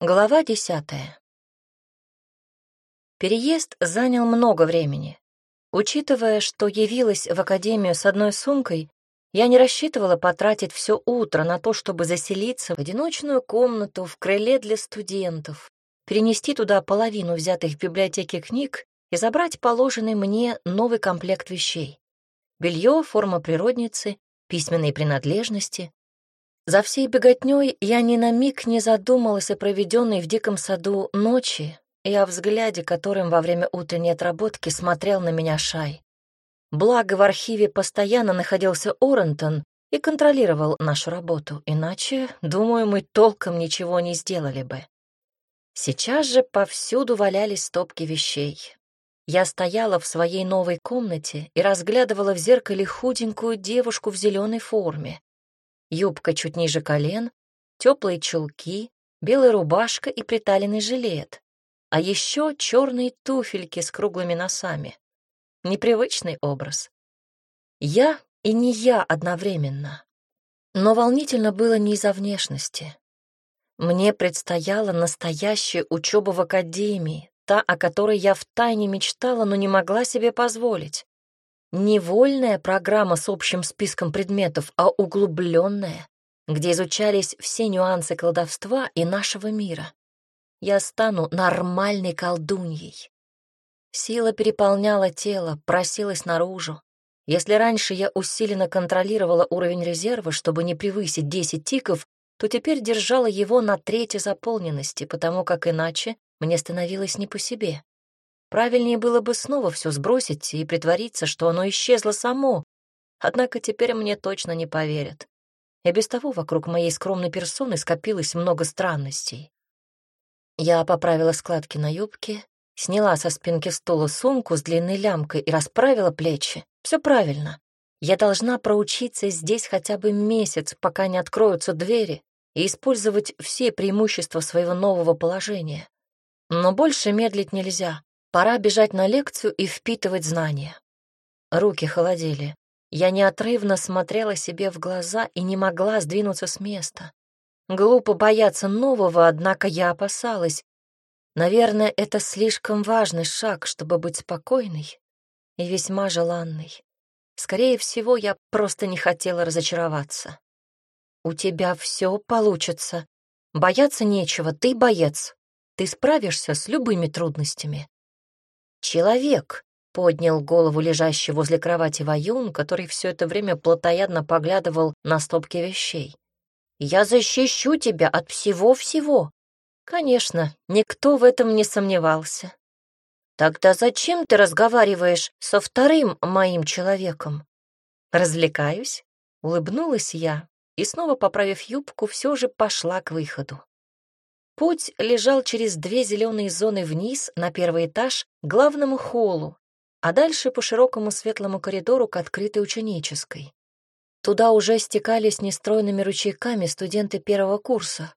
Глава десятая. Переезд занял много времени. Учитывая, что явилась в академию с одной сумкой, я не рассчитывала потратить все утро на то, чтобы заселиться в одиночную комнату в крыле для студентов, перенести туда половину взятых в библиотеке книг и забрать положенный мне новый комплект вещей. Белье, форма природницы, письменные принадлежности, за всей беготней я ни на миг не задумалась о проведенной в диком саду ночи и о взгляде, которым во время утренней отработки смотрел на меня Шай. Благо в архиве постоянно находился Орентон и контролировал нашу работу, иначе, думаю, мы толком ничего не сделали бы. Сейчас же повсюду валялись стопки вещей. Я стояла в своей новой комнате и разглядывала в зеркале худенькую девушку в зеленой форме юбка чуть ниже колен, теплые чулки, белая рубашка и приталенный жилет, а еще черные туфельки с круглыми носами. Непривычный образ. Я и не я одновременно. Но волнительно было не из-за внешности. Мне предстояла настоящая учеба в академии, та, о которой я втайне мечтала, но не могла себе позволить. Не вольная программа с общим списком предметов, а углубленная, где изучались все нюансы колдовства и нашего мира. Я стану нормальной колдуньей. Сила переполняла тело, просилась наружу. Если раньше я усиленно контролировала уровень резерва, чтобы не превысить 10 тиков, то теперь держала его на трети заполненности, потому как иначе мне становилось не по себе. Правильнее было бы снова все сбросить и притвориться, что оно исчезло само. Однако теперь мне точно не поверят. И без того вокруг моей скромной персоны скопилось много странностей. Я поправила складки на юбке, сняла со спинки стула сумку с длинной лямкой и расправила плечи. Все правильно. Я должна проучиться здесь хотя бы месяц, пока не откроются двери, и использовать все преимущества своего нового положения. Но больше медлить нельзя. Пора бежать на лекцию и впитывать знания. Руки холодели. Я неотрывно смотрела себе в глаза и не могла сдвинуться с места. Глупо бояться нового, однако я опасалась. Наверное, это слишком важный шаг, чтобы быть спокойной и весьма желанной. Скорее всего, я просто не хотела разочароваться. «У тебя все получится. Бояться нечего, ты боец. Ты справишься с любыми трудностями. «Человек!» — поднял голову лежащий возле кровати Ваюн, который все это время плотоядно поглядывал на стопки вещей. «Я защищу тебя от всего-всего!» Конечно, никто в этом не сомневался. «Тогда зачем ты разговариваешь со вторым моим человеком?» «Развлекаюсь», — улыбнулась я и, снова поправив юбку, все же пошла к выходу. Путь лежал через две зеленые зоны вниз, на первый этаж, к главному холлу, а дальше по широкому светлому коридору к открытой ученической. Туда уже стекались нестройными ручейками студенты первого курса.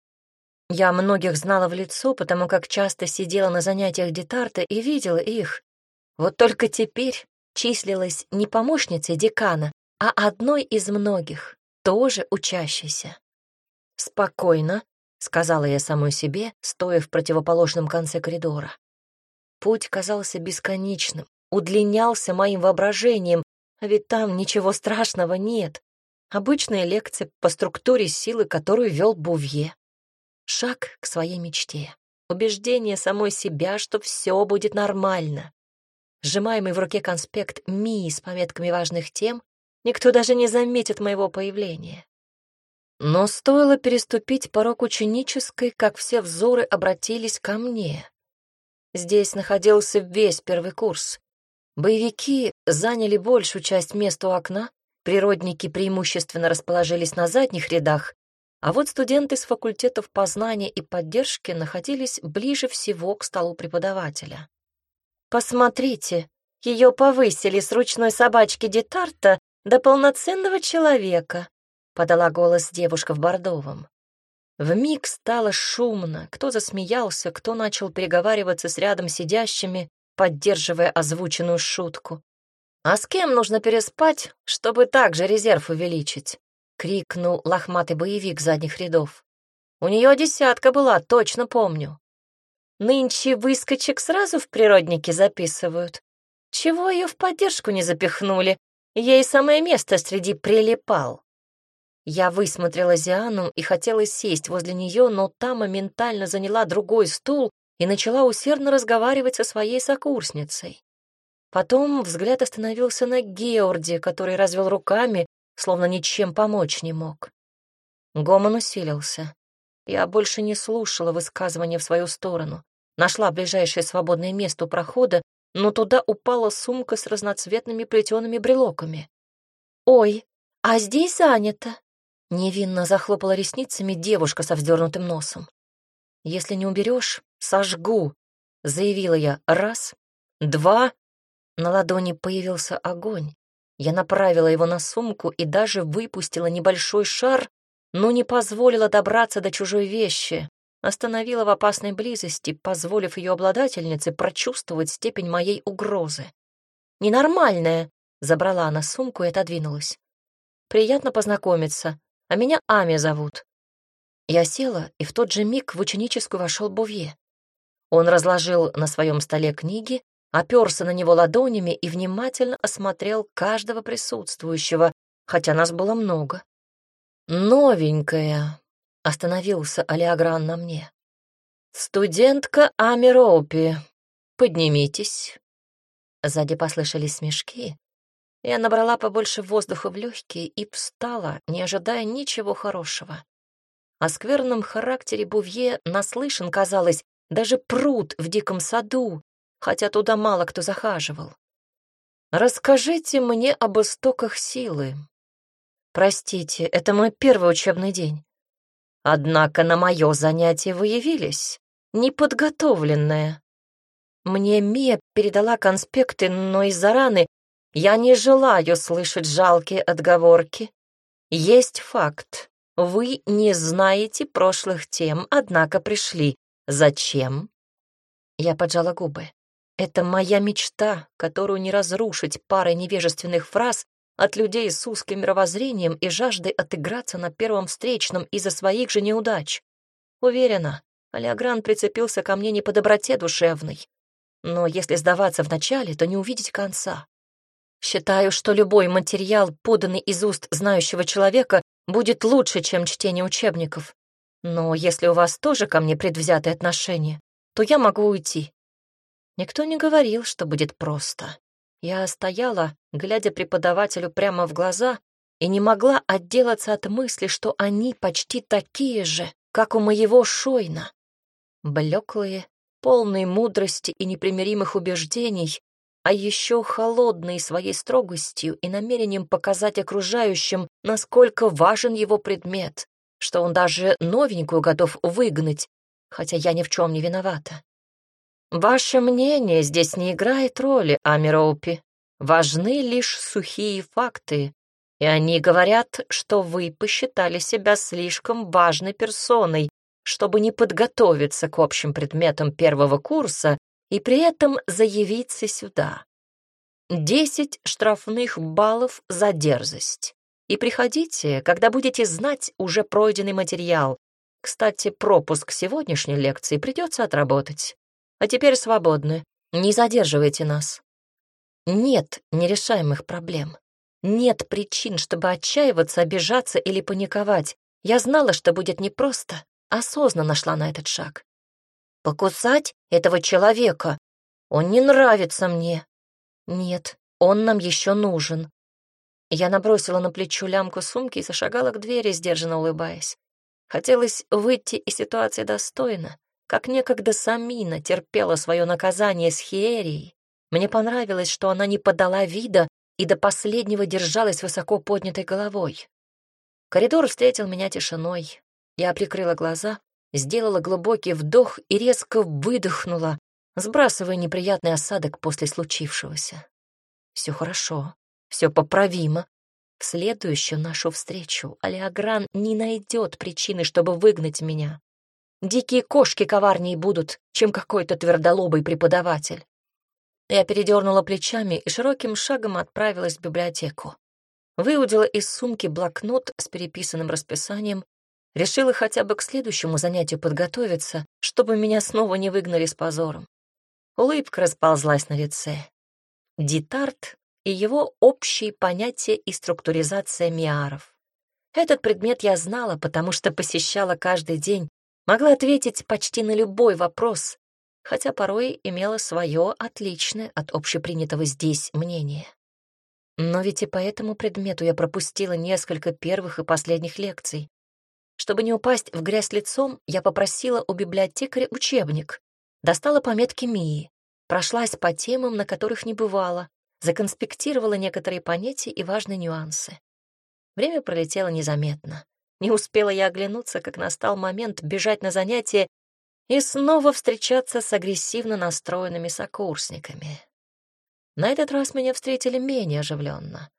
Я многих знала в лицо, потому как часто сидела на занятиях детарта и видела их. Вот только теперь числилась не помощницей декана, а одной из многих, тоже учащейся. Спокойно, — сказала я самой себе, стоя в противоположном конце коридора. Путь казался бесконечным, удлинялся моим воображением, а ведь там ничего страшного нет. Обычная лекция по структуре силы, которую вел Бувье. Шаг к своей мечте. Убеждение самой себя, что все будет нормально. Сжимаемый в руке конспект Мии с пометками важных тем, никто даже не заметит моего появления. Но стоило переступить порог ученической, как все взоры обратились ко мне. Здесь находился весь первый курс. Боевики заняли большую часть места у окна, природники преимущественно расположились на задних рядах, а вот студенты с факультетов познания и поддержки находились ближе всего к столу преподавателя. «Посмотрите, ее повысили с ручной собачки Детарта до полноценного человека», — подала голос девушка в бордовом. Вмиг стало шумно, кто засмеялся, кто начал переговариваться с рядом сидящими, поддерживая озвученную шутку. «А с кем нужно переспать, чтобы также резерв увеличить?» — крикнул лохматый боевик задних рядов. У нее десятка была, точно помню. Нынче выскочек сразу в природнике записывают. Чего ее в поддержку не запихнули? Ей самое место среди прилипал. Я высмотрела Зиану и хотела сесть возле нее, но та моментально заняла другой стул и начала усердно разговаривать со своей сокурсницей. Потом взгляд остановился на Георде, который развел руками, словно ничем помочь не мог. Гомон усилился. Я больше не слушала высказывания в свою сторону. Нашла ближайшее свободное место у прохода, но туда упала сумка с разноцветными плетеными брелоками. «Ой, а здесь занято!» Невинно захлопала ресницами девушка со вздернутым носом. «Если не уберешь, сожгу», — заявила я. «Раз, два...» На ладони появился огонь. Я направила его на сумку и даже выпустила небольшой шар, но не позволила добраться до чужой вещи, остановила в опасной близости, позволив ее обладательнице прочувствовать степень моей угрозы. «Ненормальная!» — забрала она сумку и отодвинулась. «Приятно познакомиться, а меня Ами зовут». Я села, и в тот же миг в ученическую вошел Бувье. Он разложил на своем столе книги, оперся на него ладонями и внимательно осмотрел каждого присутствующего, хотя нас было много. «Новенькая», — остановился Алиагран на мне. «Студентка Амиропи, поднимитесь». Сзади послышались смешки. Я набрала побольше воздуха в легкие и встала, не ожидая ничего хорошего. О скверном характере Бувье наслышан, казалось, даже пруд в диком саду, хотя туда мало кто захаживал. «Расскажите мне об истоках силы», Простите, это мой первый учебный день. Однако на мое занятие вы явились, неподготовленная. Мне Мия передала конспекты, но из-за раны я не желаю слышать жалкие отговорки. Есть факт. Вы не знаете прошлых тем, однако пришли. Зачем? Я поджала губы. Это моя мечта, которую не разрушить парой невежественных фраз от людей с узким мировоззрением и жаждой отыграться на первом встречном из-за своих же неудач. Уверена, Алиагран прицепился ко мне не по доброте душевной. Но если сдаваться вначале, то не увидеть конца. Считаю, что любой материал, поданный из уст знающего человека, будет лучше, чем чтение учебников. Но если у вас тоже ко мне предвзятое отношение, то я могу уйти. Никто не говорил, что будет просто. Я стояла, глядя преподавателю прямо в глаза, и не могла отделаться от мысли, что они почти такие же, как у моего Шойна. Блеклые, полные мудрости и непримиримых убеждений, а еще холодные своей строгостью и намерением показать окружающим, насколько важен его предмет, что он даже новенькую готов выгнать, хотя я ни в чем не виновата. Ваше мнение здесь не играет роли, Амироупи. Важны лишь сухие факты, и они говорят, что вы посчитали себя слишком важной персоной, чтобы не подготовиться к общим предметам первого курса и при этом заявиться сюда. Десять штрафных баллов за дерзость. И приходите, когда будете знать уже пройденный материал. Кстати, пропуск сегодняшней лекции придется отработать. А теперь свободны. Не задерживайте нас. Нет нерешаемых проблем. Нет причин, чтобы отчаиваться, обижаться или паниковать. Я знала, что будет непросто, осознанно шла на этот шаг. Покусать этого человека? Он не нравится мне. Нет, он нам еще нужен. Я набросила на плечо лямку сумки и зашагала к двери, сдержанно улыбаясь. Хотелось выйти из ситуации достойно, как некогда Самина терпела свое наказание с Хиерией. Мне понравилось, что она не подала вида и до последнего держалась высоко поднятой головой. Коридор встретил меня тишиной. Я прикрыла глаза, сделала глубокий вдох и резко выдохнула, сбрасывая неприятный осадок после случившегося. Все хорошо, все поправимо. В следующую нашу встречу Алиагран не найдет причины, чтобы выгнать меня. Дикие кошки коварнее будут, чем какой-то твердолобый преподаватель. Я передернула плечами и широким шагом отправилась в библиотеку. Выудила из сумки блокнот с переписанным расписанием, Решила хотя бы к следующему занятию подготовиться, чтобы меня снова не выгнали с позором. Улыбка расползлась на лице. Дитарт и его общие понятия и структуризация миаров. Этот предмет я знала, потому что посещала каждый день, могла ответить почти на любой вопрос, хотя порой имела свое отличное от общепринятого здесь мнение. Но ведь и по этому предмету я пропустила несколько первых и последних лекций. Чтобы не упасть в грязь лицом, я попросила у библиотекаря учебник, достала пометки Мии, прошлась по темам, на которых не бывала, законспектировала некоторые понятия и важные нюансы. Время пролетело незаметно. Не успела я оглянуться, как настал момент бежать на занятия и снова встречаться с агрессивно настроенными сокурсниками. На этот раз меня встретили менее оживленно.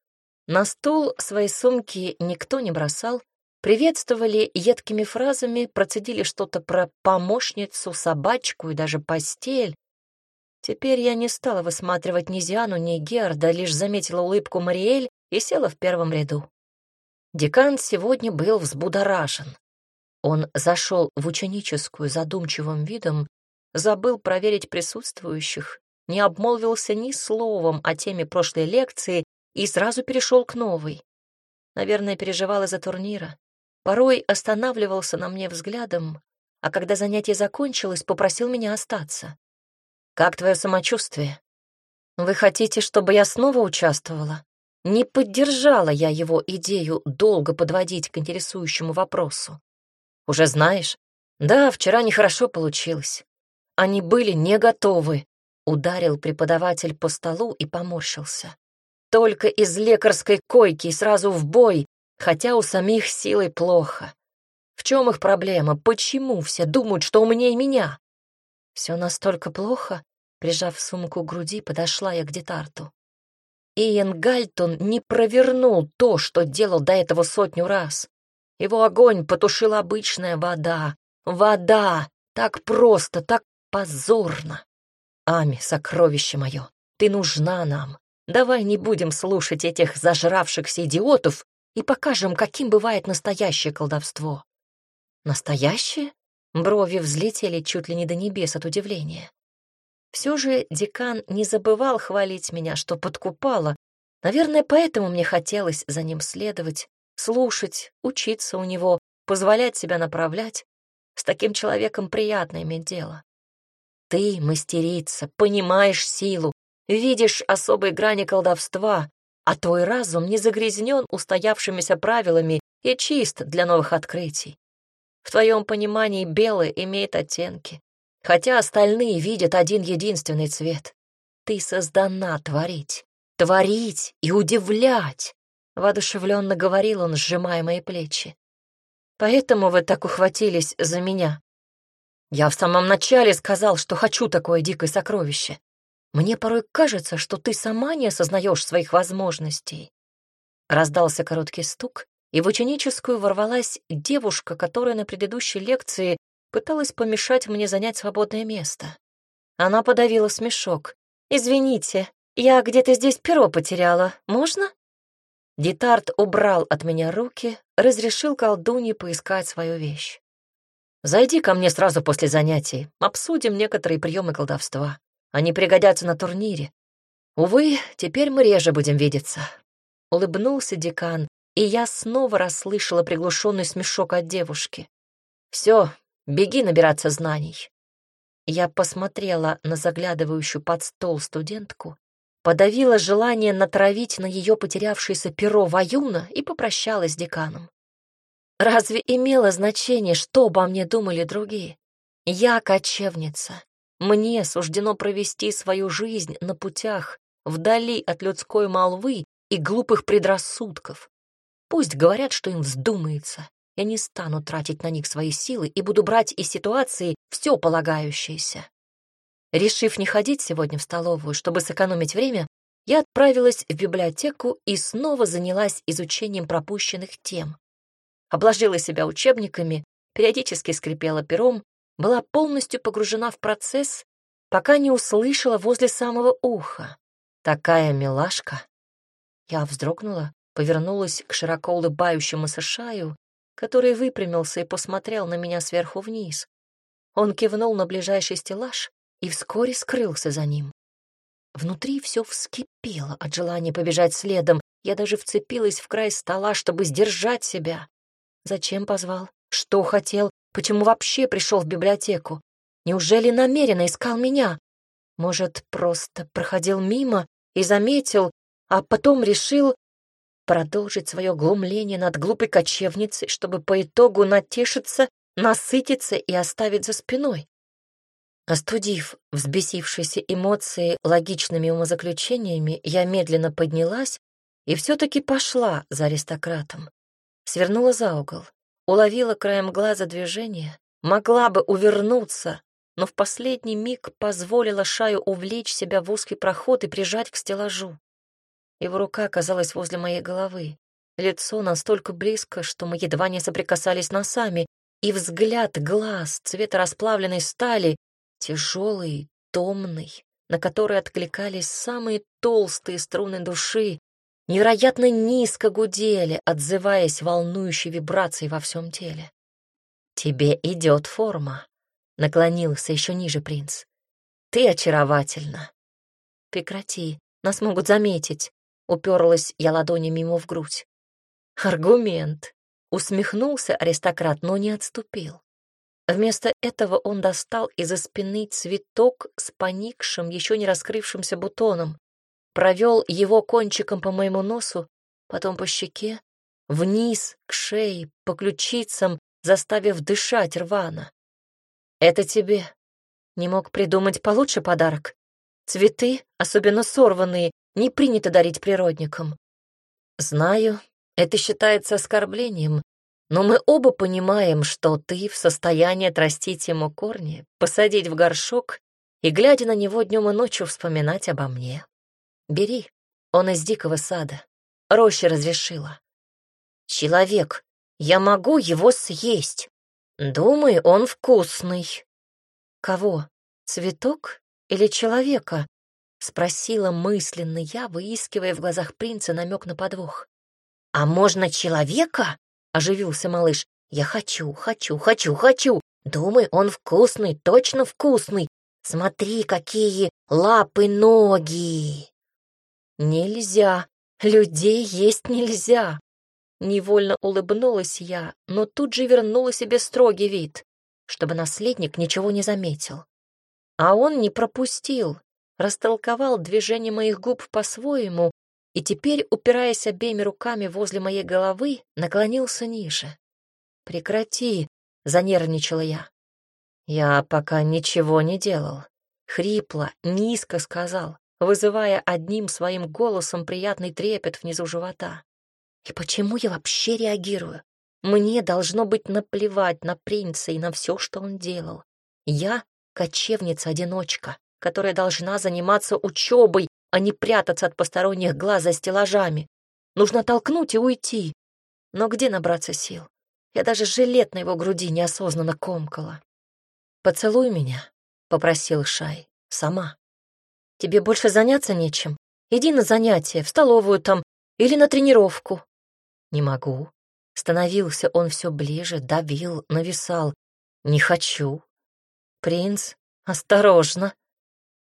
На стул свои сумки никто не бросал, приветствовали едкими фразами, процедили что-то про помощницу, собачку и даже постель. Теперь я не стала высматривать ни Зиану, ни Герда, лишь заметила улыбку Мариэль и села в первом ряду. Декан сегодня был взбудоражен. Он зашел в ученическую задумчивым видом, забыл проверить присутствующих, не обмолвился ни словом о теме прошлой лекции и сразу перешел к новой. Наверное, переживал из-за турнира. Порой останавливался на мне взглядом, а когда занятие закончилось, попросил меня остаться. «Как твое самочувствие? Вы хотите, чтобы я снова участвовала?» Не поддержала я его идею долго подводить к интересующему вопросу. Уже знаешь? Да, вчера нехорошо получилось. Они были не готовы. Ударил преподаватель по столу и поморщился. Только из лекарской койки и сразу в бой, хотя у самих силой плохо. В чем их проблема? Почему все думают, что умнее меня? Все настолько плохо? Прижав сумку к груди, подошла я к детарту. Иэн Гальтон не провернул то, что делал до этого сотню раз. Его огонь потушила обычная вода. Вода! Так просто, так позорно. Ами, сокровище мое, ты нужна нам. Давай не будем слушать этих зажравшихся идиотов и покажем, каким бывает настоящее колдовство. Настоящее? Брови взлетели чуть ли не до небес от удивления. Все же декан не забывал хвалить меня, что подкупала. Наверное, поэтому мне хотелось за ним следовать, слушать, учиться у него, позволять себя направлять. С таким человеком приятно иметь дело. Ты, мастерица, понимаешь силу, видишь особые грани колдовства, а твой разум не загрязнен устоявшимися правилами и чист для новых открытий. В твоем понимании белое имеет оттенки, хотя остальные видят один единственный цвет. Ты создана творить, творить и удивлять, — воодушевленно говорил он, сжимая мои плечи. Поэтому вы так ухватились за меня. Я в самом начале сказал, что хочу такое дикое сокровище. Мне порой кажется, что ты сама не осознаешь своих возможностей. Раздался короткий стук, и в ученическую ворвалась девушка, которая на предыдущей лекции пыталась помешать мне занять свободное место. Она подавила смешок. «Извините, я где-то здесь перо потеряла. Можно?» Детарт убрал от меня руки, разрешил колдунье поискать свою вещь. «Зайди ко мне сразу после занятий, обсудим некоторые приемы колдовства. Они пригодятся на турнире. Увы, теперь мы реже будем видеться». Улыбнулся декан, и я снова расслышала приглушенный смешок от девушки. «Все, Беги набираться знаний. Я посмотрела на заглядывающую под стол студентку, подавила желание натравить на ее потерявшееся перо Ваюна и попрощалась с деканом. Разве имело значение, что обо мне думали другие? Я кочевница. Мне суждено провести свою жизнь на путях, вдали от людской молвы и глупых предрассудков. Пусть говорят, что им вздумается. Я не стану тратить на них свои силы и буду брать из ситуации все полагающееся. Решив не ходить сегодня в столовую, чтобы сэкономить время, я отправилась в библиотеку и снова занялась изучением пропущенных тем. Обложила себя учебниками, периодически скрипела пером, была полностью погружена в процесс, пока не услышала возле самого уха. Такая милашка. Я вздрогнула, повернулась к широко улыбающемуся шаю который выпрямился и посмотрел на меня сверху вниз. Он кивнул на ближайший стеллаж и вскоре скрылся за ним. Внутри все вскипело от желания побежать следом. Я даже вцепилась в край стола, чтобы сдержать себя. Зачем позвал? Что хотел? Почему вообще пришел в библиотеку? Неужели намеренно искал меня? Может, просто проходил мимо и заметил, а потом решил продолжить свое глумление над глупой кочевницей, чтобы по итогу натешиться, насытиться и оставить за спиной? Остудив взбесившиеся эмоции логичными умозаключениями, я медленно поднялась и все-таки пошла за аристократом. Свернула за угол, уловила краем глаза движение, могла бы увернуться, но в последний миг позволила Шаю увлечь себя в узкий проход и прижать к стеллажу. Его рука оказалась возле моей головы, лицо настолько близко, что мы едва не соприкасались носами, и взгляд глаз цвета расплавленной стали тяжелый, томный, на который откликались самые толстые струны души, невероятно низко гудели, отзываясь волнующей вибрацией во всем теле. «Тебе идет форма», — наклонился еще ниже принц. «Ты очаровательна». «Прекрати, нас могут заметить», — уперлась я ладонями ему в грудь. «Аргумент», — усмехнулся аристократ, но не отступил. Вместо этого он достал из-за спины цветок с поникшим, еще не раскрывшимся бутоном, провел его кончиком по моему носу, потом по щеке, вниз, к шее, по ключицам, заставив дышать рвано. «Это тебе». Не мог придумать получше подарок. Цветы, особенно сорванные, не принято дарить природникам. Знаю, это считается оскорблением, но мы оба понимаем, что ты в состоянии отрастить ему корни, посадить в горшок и, глядя на него днем и ночью, вспоминать обо мне. Бери, он из дикого сада. Роща разрешила. Человек, я могу его съесть. Думаю, он вкусный. Кого? Цветок или человека? Спросила мысленно я, выискивая в глазах принца намек на подвох. А можно человека? Оживился малыш. «Я хочу, хочу, хочу, хочу! Думай, он вкусный, точно вкусный! Смотри, какие лапы, ноги!» «Нельзя! Людей есть нельзя!» Невольно улыбнулась я, но тут же вернула себе строгий вид, чтобы наследник ничего не заметил. А он не пропустил, растолковал движение моих губ по-своему и теперь, упираясь обеими руками возле моей головы, наклонился ниже. «Прекрати!» — занервничала я. «Я пока ничего не делал». Хрипло, низко сказал, вызывая одним своим голосом приятный трепет внизу живота. «И почему я вообще реагирую? Мне должно быть наплевать на принца и на все, что он делал. Я — кочевница-одиночка, которая должна заниматься учебой, а не прятаться от посторонних глаз за стеллажами. Нужно толкнуть и уйти. Но где набраться сил? Я даже жилет на его груди неосознанно комкала. «Поцелуй меня», — попросил Шай, — «сама». «Тебе больше заняться нечем? Иди на занятия, в столовую там или на тренировку». «Не могу». Становился он все ближе, давил, нависал. «Не хочу». «Принц, осторожно».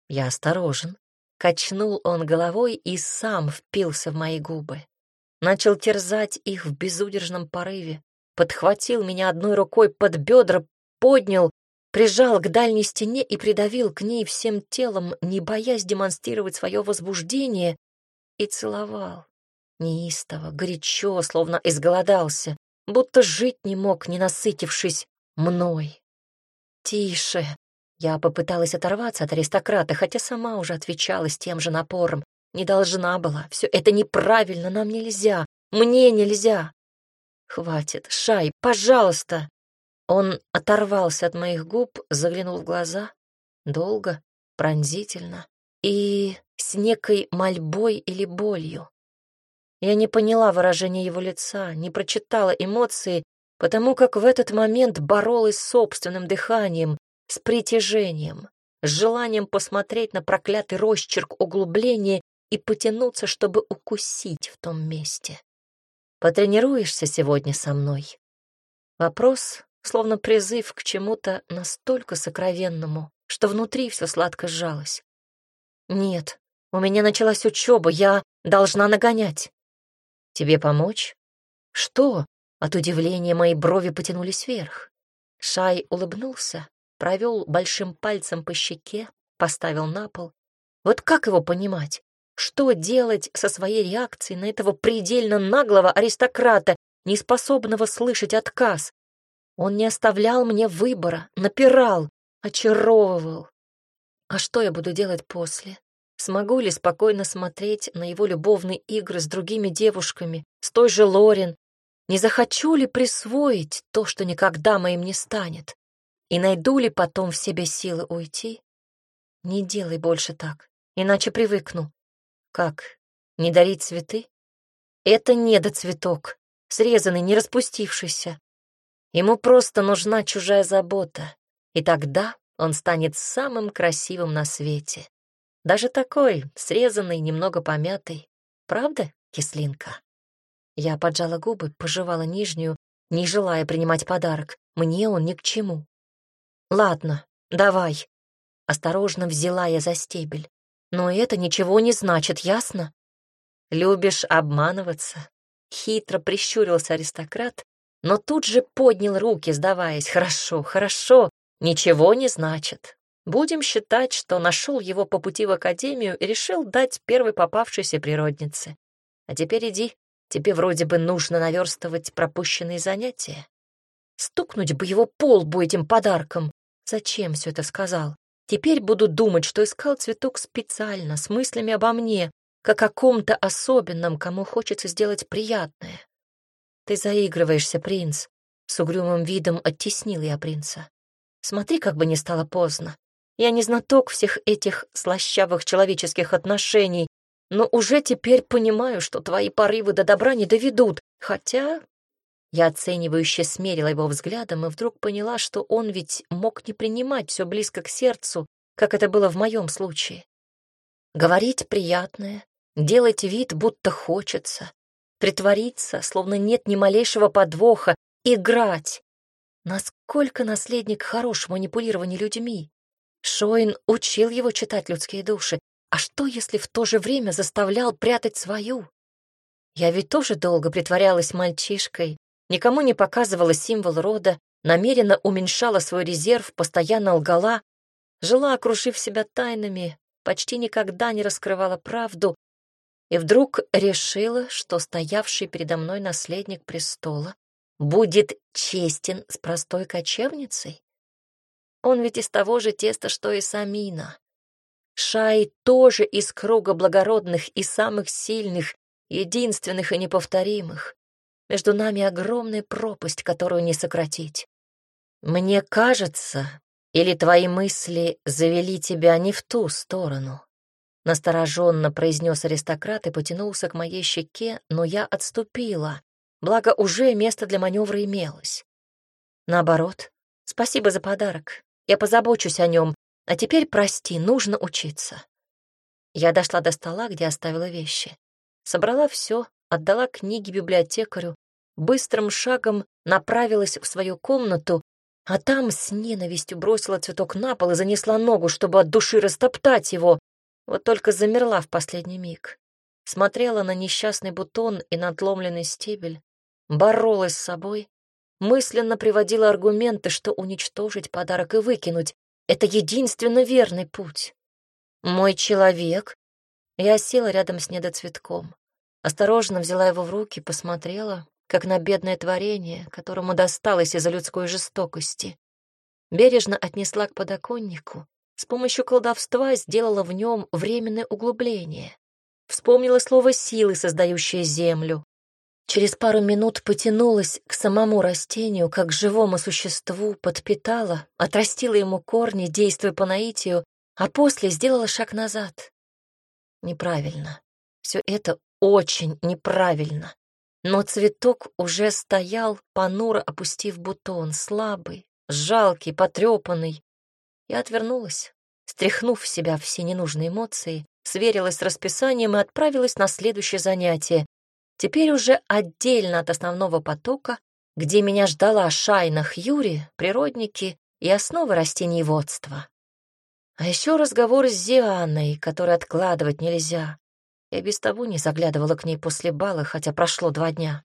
«Я осторожен», Качнул он головой и сам впился в мои губы. Начал терзать их в безудержном порыве, подхватил меня одной рукой под бедра, поднял, прижал к дальней стене и придавил к ней всем телом, не боясь демонстрировать свое возбуждение, и целовал. Неистово, горячо, словно изголодался, будто жить не мог, не насытившись мной. «Тише!» Я попыталась оторваться от аристократа, хотя сама уже отвечала с тем же напором. Не должна была. Все это неправильно, нам нельзя. Мне нельзя. Хватит, Шай, пожалуйста. Он оторвался от моих губ, заглянул в глаза. Долго, пронзительно и с некой мольбой или болью. Я не поняла выражения его лица, не прочитала эмоции, потому как в этот момент боролась с собственным дыханием, с притяжением, с желанием посмотреть на проклятый росчерк углубления и потянуться, чтобы укусить в том месте. «Потренируешься сегодня со мной?» Вопрос, словно призыв к чему-то настолько сокровенному, что внутри все сладко сжалось. «Нет, у меня началась учеба, я должна нагонять». «Тебе помочь?» «Что?» От удивления мои брови потянулись вверх. Шай улыбнулся, провел большим пальцем по щеке, поставил на пол. Вот как его понимать? Что делать со своей реакцией на этого предельно наглого аристократа, неспособного слышать отказ? Он не оставлял мне выбора, напирал, очаровывал. А что я буду делать после? Смогу ли спокойно смотреть на его любовные игры с другими девушками, с той же Лорин? Не захочу ли присвоить то, что никогда моим не станет? И найду ли потом в себе силы уйти? Не делай больше так, иначе привыкну. Как? Не дарить цветы? Это недоцветок, срезанный, не распустившийся. Ему просто нужна чужая забота, и тогда он станет самым красивым на свете. Даже такой, срезанный, немного помятый. Правда, кислинка? Я поджала губы, пожевала нижнюю, не желая принимать подарок. Мне он ни к чему. Ладно, давай. Осторожно взяла я за стебель. Но это ничего не значит, ясно? Любишь обманываться? Хитро прищурился аристократ, но тут же поднял руки, сдаваясь. Хорошо, хорошо, ничего не значит. Будем считать, что нашел его по пути в академию и решил дать первой попавшейся природнице. А теперь иди, тебе вроде бы нужно наверстывать пропущенные занятия. Стукнуть бы его по лбу этим подарком. Зачем все это сказал? Теперь буду думать, что искал цветок специально, с мыслями обо мне, как о ком-то особенном, кому хочется сделать приятное. Ты заигрываешься, принц. С угрюмым видом оттеснил я принца. Смотри, как бы не стало поздно. Я не знаток всех этих слащавых человеческих отношений, но уже теперь понимаю, что твои порывы до добра не доведут, хотя я оценивающе смерила его взглядом и вдруг поняла, что он ведь мог не принимать все близко к сердцу, как это было в моем случае. Говорить приятное, делать вид, будто хочется, притвориться, словно нет ни малейшего подвоха, играть. Насколько наследник хорош в манипулировании людьми? Шоин учил его читать людские души. А что, если в то же время заставлял прятать свою? Я ведь тоже долго притворялась мальчишкой, никому не показывала символ рода, намеренно уменьшала свой резерв, постоянно лгала, жила, окружив себя тайнами, почти никогда не раскрывала правду, и вдруг решила, что стоявший передо мной наследник престола будет честен с простой кочевницей. Он ведь из того же теста, что и Самина. Шай тоже из круга благородных и самых сильных, единственных и неповторимых. Между нами огромная пропасть, которую не сократить. Мне кажется, или твои мысли завели тебя не в ту сторону? Настороженно произнес аристократ и потянулся к моей щеке, но я отступила, благо уже место для маневра имелось. Наоборот, спасибо за подарок. Я позабочусь о нем, а теперь, прости, нужно учиться. Я дошла до стола, где оставила вещи. Собрала все, отдала книги библиотекарю, быстрым шагом направилась в свою комнату, а там с ненавистью бросила цветок на пол и занесла ногу, чтобы от души растоптать его. Вот только замерла в последний миг. Смотрела на несчастный бутон и надломленный стебель, боролась с собой, мысленно приводила аргументы, что уничтожить подарок и выкинуть — это единственно верный путь. Мой человек. Я села рядом с недоцветком. Осторожно взяла его в руки, посмотрела, как на бедное творение, которому досталось из-за людской жестокости. Бережно отнесла к подоконнику, с помощью колдовства сделала в нем временное углубление. Вспомнила слово «силы», создающее землю. Через пару минут потянулась к самому растению, как живому существу, подпитала, отрастила ему корни, действуя по наитию, а после сделала шаг назад. Неправильно. Все это очень неправильно. Но цветок уже стоял, понуро опустив бутон, слабый, жалкий, потрепанный. Я отвернулась, стряхнув в себя все ненужные эмоции, сверилась с расписанием и отправилась на следующее занятие. Теперь уже отдельно от основного потока, где меня ждала Шайна Хьюри, природники и основы растениеводства. А еще разговор с Зианой, который откладывать нельзя. Я без того не заглядывала к ней после бала, хотя прошло два дня.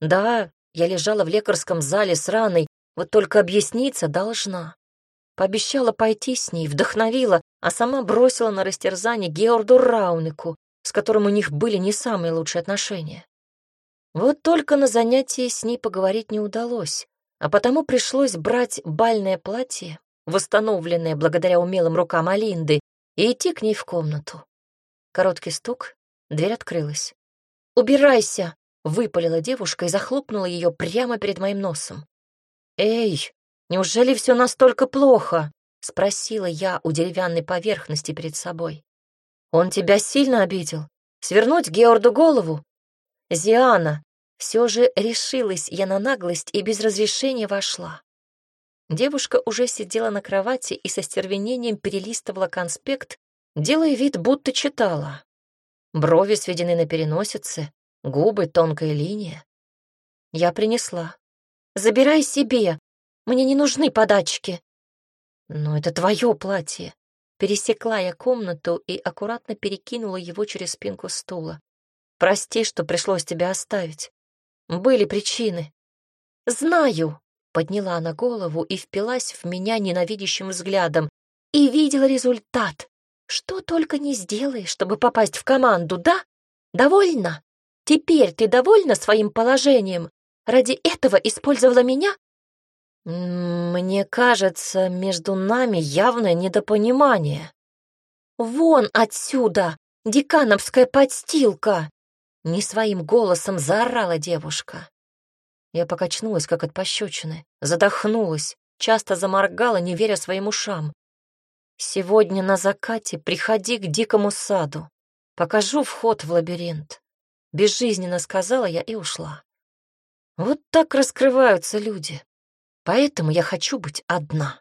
Да, я лежала в лекарском зале с раной, вот только объясниться должна. Пообещала пойти с ней, вдохновила, а сама бросила на растерзание Георду Раунику, с которым у них были не самые лучшие отношения. Вот только на занятии с ней поговорить не удалось, а потому пришлось брать бальное платье, восстановленное благодаря умелым рукам Алинды, и идти к ней в комнату. Короткий стук, дверь открылась. «Убирайся!» — выпалила девушка и захлопнула ее прямо перед моим носом. «Эй, неужели все настолько плохо?» — спросила я у деревянной поверхности перед собой. «Он тебя сильно обидел? Свернуть Георду голову?» «Зиана!» Все же решилась я на наглость и без разрешения вошла. Девушка уже сидела на кровати и со стервенением перелистывала конспект, делая вид, будто читала. Брови сведены на переносице, губы, тонкая линия. Я принесла. Забирай себе. Мне не нужны подачки. Но это твое платье. Пересекла я комнату и аккуратно перекинула его через спинку стула. Прости, что пришлось тебя оставить. Были причины. Знаю. Подняла она голову и впилась в меня ненавидящим взглядом. И видела результат. Что только не сделаешь, чтобы попасть в команду, да? Довольно? Теперь ты довольна своим положением? Ради этого использовала меня? Мне кажется, между нами явное недопонимание. Вон отсюда, декановская подстилка! Не своим голосом заорала девушка. Я покачнулась, как от пощечины, задохнулась, часто заморгала, не веря своим ушам. «Сегодня на закате приходи к дикому саду. Покажу вход в лабиринт». Безжизненно сказала я и ушла. Вот так раскрываются люди. Поэтому я хочу быть одна.